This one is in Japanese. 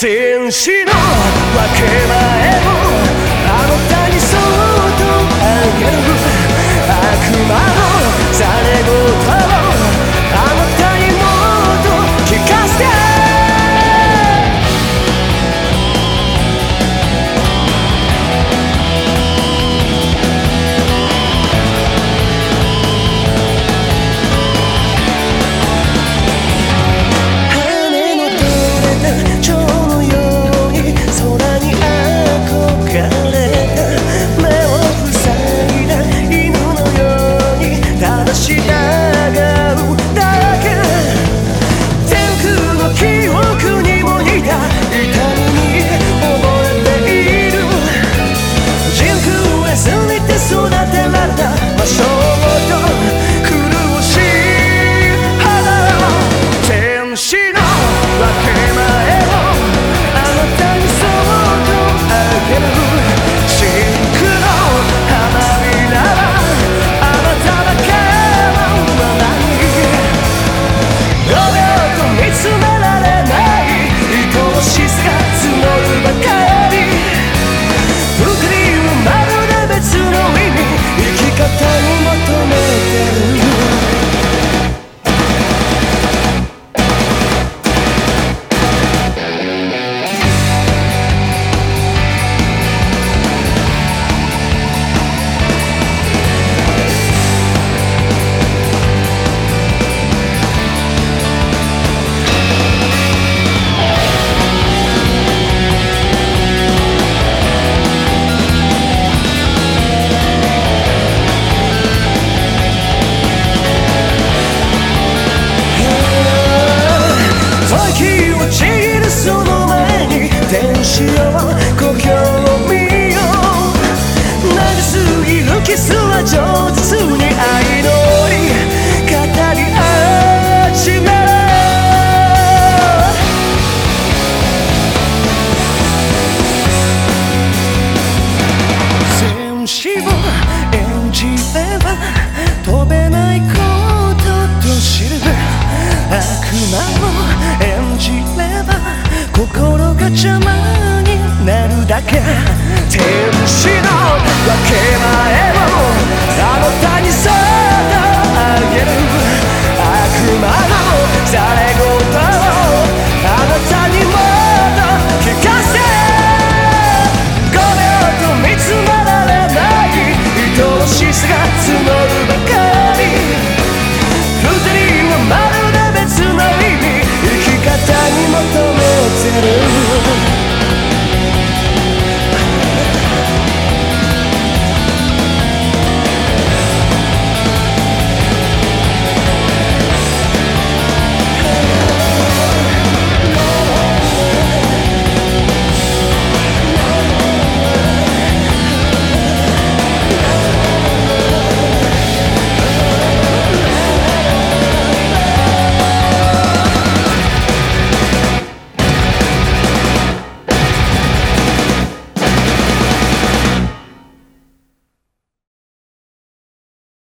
戦士の分け前を星を演じれば飛べないことと知る悪魔を演じれば心が邪魔になるだけ。